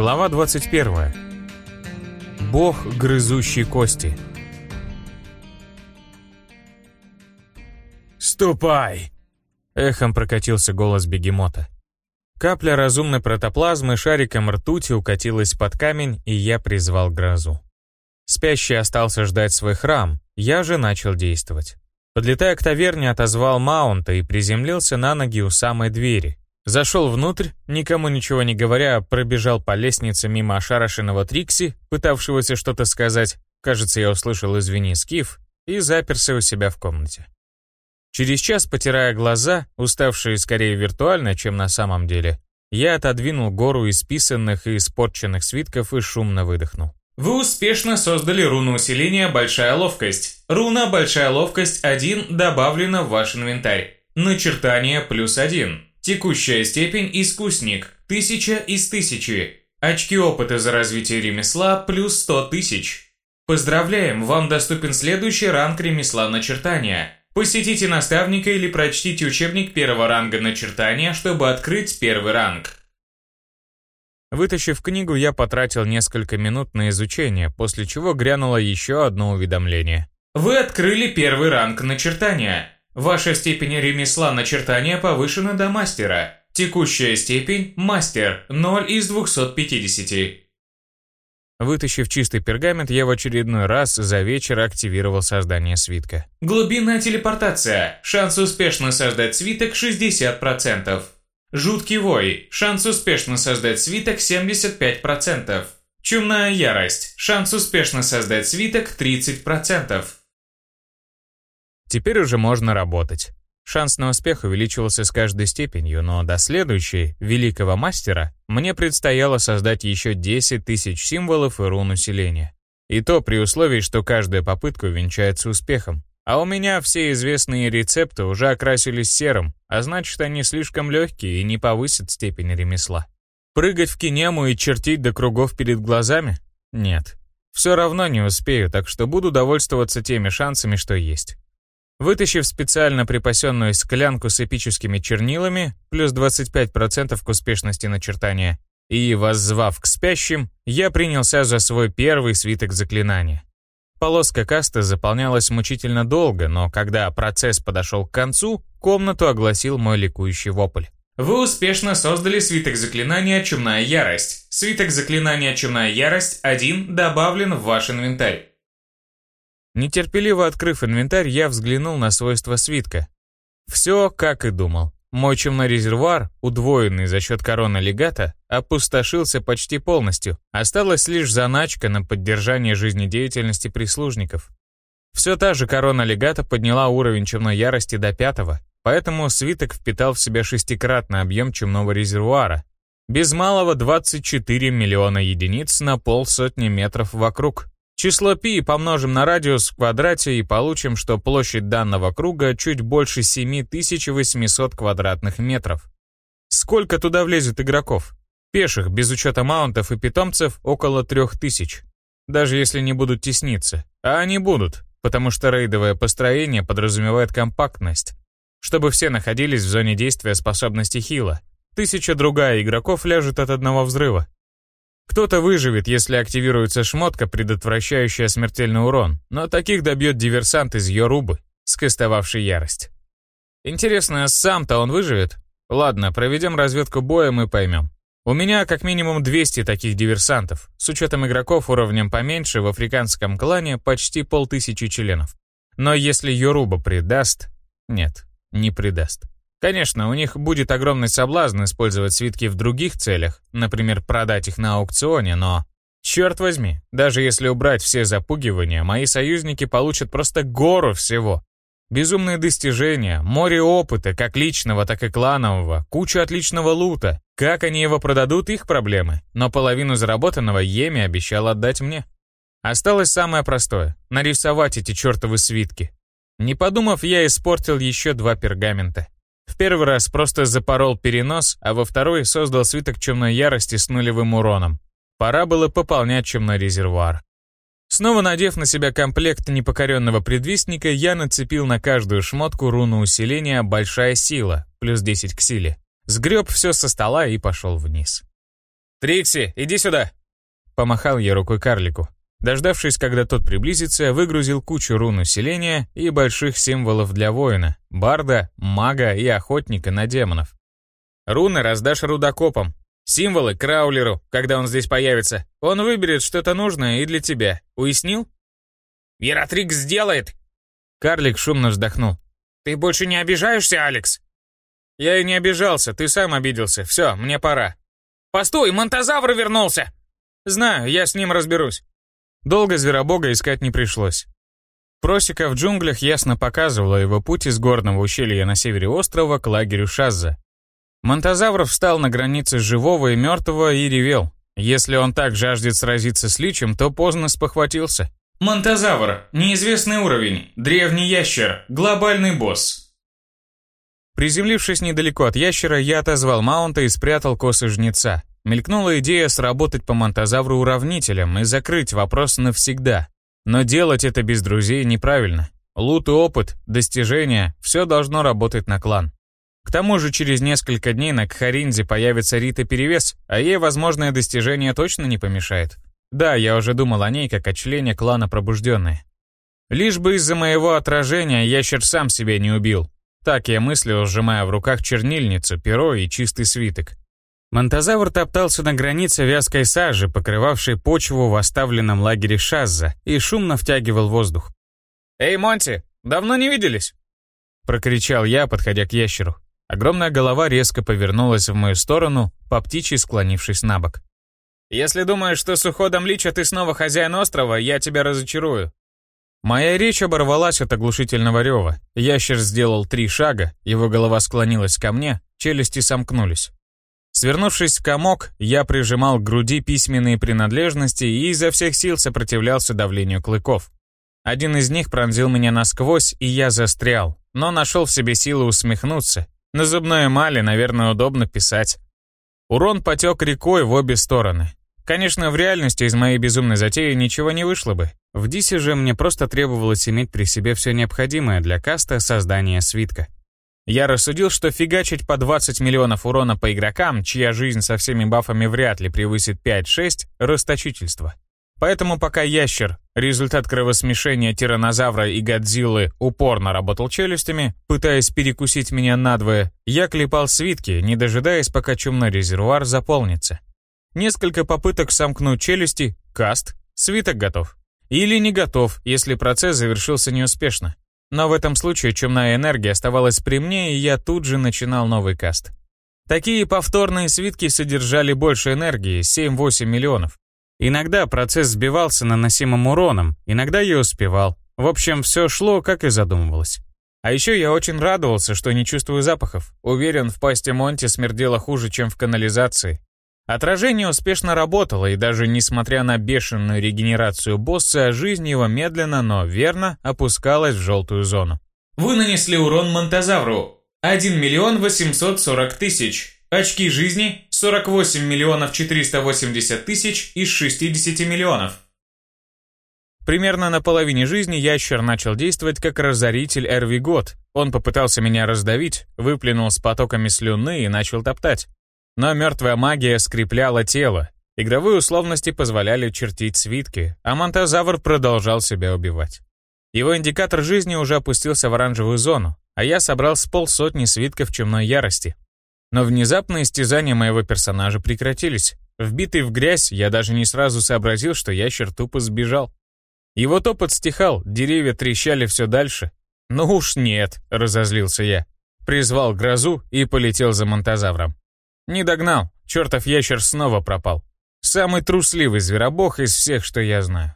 Глава 21. Бог, грызущий кости. «Ступай!» — эхом прокатился голос бегемота. Капля разумной протоплазмы шариком ртути укатилась под камень, и я призвал грозу. Спящий остался ждать свой храм, я же начал действовать. Подлетая к таверне, отозвал маунта и приземлился на ноги у самой двери. Зашел внутрь, никому ничего не говоря, пробежал по лестнице мимо ошарашенного Трикси, пытавшегося что-то сказать, кажется, я услышал «извини, Скиф», и заперся у себя в комнате. Через час, потирая глаза, уставшие скорее виртуально, чем на самом деле, я отодвинул гору исписанных и испорченных свитков и шумно выдохнул. Вы успешно создали руну усиления «Большая ловкость». Руна «Большая ловкость 1» добавлена в ваш инвентарь. Начертание плюс 1. Текущая степень «Искусник» 1000 из 1000. Очки опыта за развитие ремесла плюс 100 тысяч. Поздравляем, вам доступен следующий ранг ремесла начертания. Посетите наставника или прочтите учебник первого ранга начертания, чтобы открыть первый ранг. Вытащив книгу, я потратил несколько минут на изучение, после чего грянуло еще одно уведомление. Вы открыли первый ранг начертания. Ваша степень ремесла начертания повышена до мастера. Текущая степень – мастер, 0 из 250. Вытащив чистый пергамент, я в очередной раз за вечер активировал создание свитка. Глубинная телепортация. Шанс успешно создать свиток 60%. Жуткий вой. Шанс успешно создать свиток 75%. Чумная ярость. Шанс успешно создать свиток 30%. Теперь уже можно работать. Шанс на успех увеличивался с каждой степенью, но до следующей, великого мастера, мне предстояло создать еще 10 тысяч символов и рун усиления. И то при условии, что каждая попытка увенчается успехом. А у меня все известные рецепты уже окрасились серым, а значит они слишком легкие и не повысят степень ремесла. Прыгать в кинему и чертить до кругов перед глазами? Нет. Все равно не успею, так что буду довольствоваться теми шансами, что есть. Вытащив специально припасенную склянку с эпическими чернилами, плюс 25% к успешности начертания, и воззвав к спящим, я принялся за свой первый свиток заклинания. Полоска каста заполнялась мучительно долго, но когда процесс подошел к концу, комнату огласил мой ликующий вопль. Вы успешно создали свиток заклинания «Чумная ярость». Свиток заклинания «Чумная ярость» 1 добавлен в ваш инвентарь. Нетерпеливо открыв инвентарь, я взглянул на свойства свитка. Все, как и думал. Мой чумной резервуар, удвоенный за счет короны легата, опустошился почти полностью. Осталась лишь заначка на поддержание жизнедеятельности прислужников. Все та же корона легата подняла уровень чумной ярости до пятого, поэтому свиток впитал в себя шестикратный объем чумного резервуара. Без малого 24 миллиона единиц на полсотни метров вокруг. Число π помножим на радиус в квадрате и получим, что площадь данного круга чуть больше 7800 квадратных метров. Сколько туда влезет игроков? Пеших, без учета маунтов и питомцев, около 3000. Даже если не будут тесниться. А они будут, потому что рейдовое построение подразумевает компактность. Чтобы все находились в зоне действия способности хила. Тысяча другая игроков ляжет от одного взрыва. Кто-то выживет, если активируется шмотка, предотвращающая смертельный урон, но таких добьет диверсант из Йорубы, скастовавший ярость. Интересно, сам-то он выживет? Ладно, проведем разведку боя, мы поймем. У меня как минимум 200 таких диверсантов, с учетом игроков уровнем поменьше в африканском клане почти полтысячи членов. Но если Йоруба предаст... Нет, не предаст. Конечно, у них будет огромный соблазн использовать свитки в других целях, например, продать их на аукционе, но... Черт возьми, даже если убрать все запугивания, мои союзники получат просто гору всего. Безумные достижения, море опыта, как личного, так и кланового, куча отличного лута. Как они его продадут, их проблемы. Но половину заработанного Еми обещал отдать мне. Осталось самое простое — нарисовать эти чертовы свитки. Не подумав, я испортил еще два пергамента. В первый раз просто запорол перенос, а во второй создал свиток чумной ярости с нулевым уроном. Пора было пополнять чумной резервуар. Снова надев на себя комплект непокоренного предвестника, я нацепил на каждую шмотку руну усиления «Большая сила» плюс 10 к силе. Сгреб все со стола и пошел вниз. «Трикси, иди сюда!» Помахал я рукой карлику. Дождавшись, когда тот приблизится, выгрузил кучу рун усиления и больших символов для воина, барда, мага и охотника на демонов. Руны раздашь рудокопам, символы краулеру, когда он здесь появится. Он выберет что-то нужное и для тебя. Уяснил? Вератрикс сделает! Карлик шумно вздохнул. Ты больше не обижаешься, Алекс? Я и не обижался, ты сам обиделся. Все, мне пора. Постой, Монтозавр вернулся! Знаю, я с ним разберусь. Долго зверобога искать не пришлось. Просека в джунглях ясно показывала его путь из горного ущелья на севере острова к лагерю Шазза. Монтозавр встал на границе живого и мертвого и ревел. Если он так жаждет сразиться с личем, то поздно спохватился. Монтозавр. Неизвестный уровень. Древний ящер. Глобальный босс. Приземлившись недалеко от ящера, я отозвал маунта и спрятал косы жнеца. Мелькнула идея сработать по монтозавру уравнителем и закрыть вопрос навсегда. Но делать это без друзей неправильно. Лут и опыт, достижения – все должно работать на клан. К тому же через несколько дней на Кхаринзе появится Рита Перевес, а ей возможное достижение точно не помешает. Да, я уже думал о ней как о члене клана Пробужденные. Лишь бы из-за моего отражения ящер сам себя не убил. Так я мыслил, сжимая в руках чернильницу, перо и чистый свиток. Монтозавр топтался на границе вязкой сажи, покрывавшей почву в оставленном лагере Шазза, и шумно втягивал воздух. «Эй, Монти, давно не виделись?» Прокричал я, подходя к ящеру. Огромная голова резко повернулась в мою сторону, по птичьи склонившись на бок. «Если думаешь, что с уходом Лича ты снова хозяин острова, я тебя разочарую». Моя речь оборвалась от оглушительного рева. Ящер сделал три шага, его голова склонилась ко мне, челюсти сомкнулись. Свернувшись в комок, я прижимал к груди письменные принадлежности и изо всех сил сопротивлялся давлению клыков. Один из них пронзил меня насквозь, и я застрял, но нашел в себе силы усмехнуться. На зубной эмали, наверное, удобно писать. Урон потек рекой в обе стороны. Конечно, в реальности из моей безумной затеи ничего не вышло бы. В Дисе же мне просто требовалось иметь при себе все необходимое для каста создания свитка. Я рассудил, что фигачить по 20 миллионов урона по игрокам, чья жизнь со всеми бафами вряд ли превысит 5-6, расточительство. Поэтому пока ящер, результат кровосмешения тиранозавра и Годзиллы, упорно работал челюстями, пытаясь перекусить меня надвое, я клепал свитки, не дожидаясь, пока чумной резервуар заполнится. Несколько попыток сомкнуть челюсти, каст, свиток готов. Или не готов, если процесс завершился неуспешно. Но в этом случае чумная энергия оставалась при мне, и я тут же начинал новый каст. Такие повторные свитки содержали больше энергии, 7-8 миллионов. Иногда процесс сбивался наносимым уроном, иногда я успевал. В общем, все шло, как и задумывалось. А еще я очень радовался, что не чувствую запахов. Уверен, в пасти Монти смердело хуже, чем в канализации. Отражение успешно работало, и даже несмотря на бешеную регенерацию босса, жизнь его медленно, но верно опускалась в желтую зону. Вы нанесли урон Монтозавру. 1 миллион 840 тысяч. Очки жизни 48 миллионов 480 тысяч из 60 миллионов. Примерно на половине жизни ящер начал действовать как разоритель Эрвигот. Он попытался меня раздавить, выплюнул с потоками слюны и начал топтать. Но мертвая магия скрепляла тело. Игровые условности позволяли чертить свитки, а монтозавр продолжал себя убивать. Его индикатор жизни уже опустился в оранжевую зону, а я собрал с полсотни свитков чумной ярости. Но внезапно истязания моего персонажа прекратились. Вбитый в грязь, я даже не сразу сообразил, что ящер тупо сбежал. Его топот стихал, деревья трещали все дальше. «Ну уж нет», — разозлился я. Призвал грозу и полетел за монтозавром. Не догнал. Чертов ящер снова пропал. Самый трусливый зверобог из всех, что я знаю.